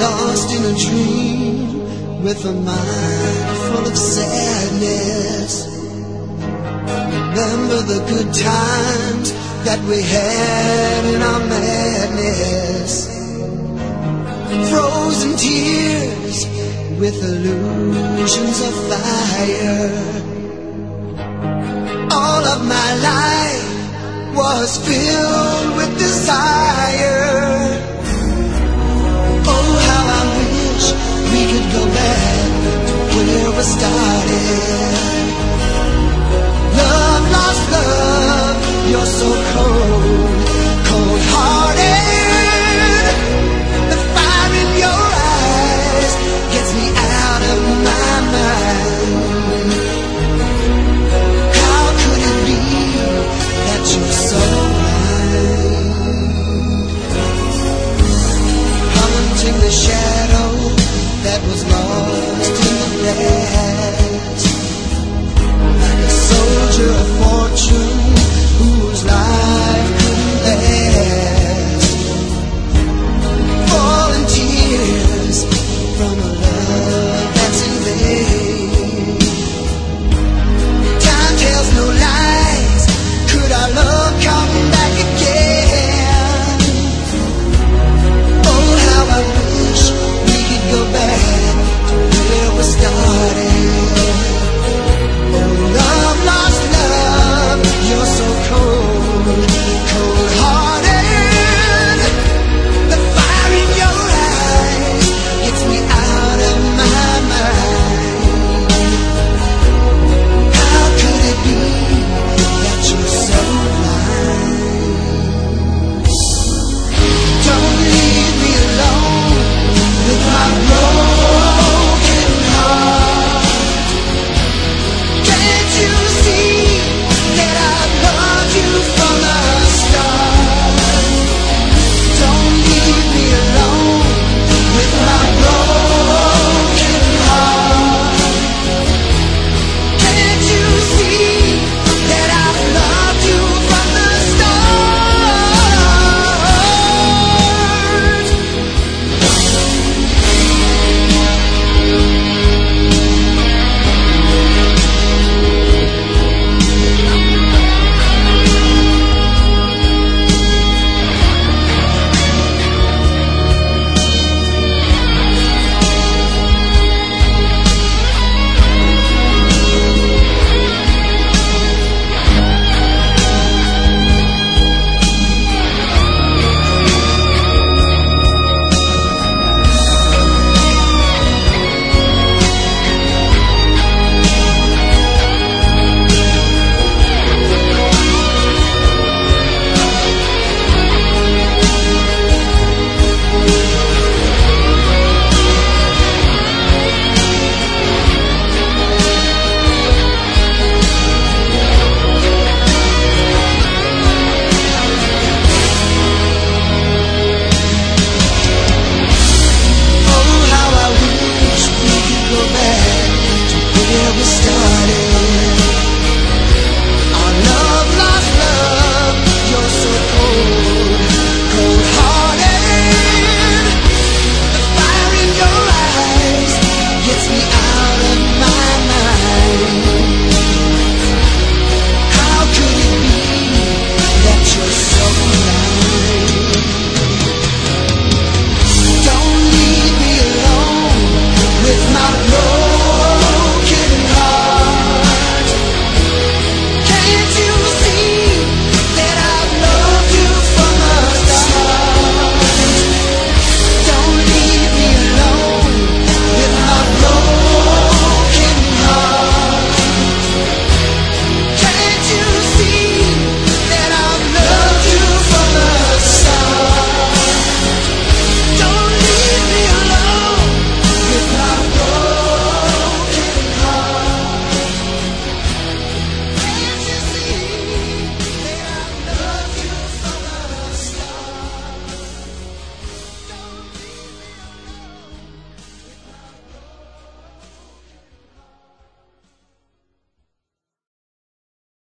Lost in a dream with a mind full of sadness. Remember the good times that we had in our madness. Frozen tears with illusions of fire. All of my life was filled with desire. Oh, how I wish we could go back to where we started.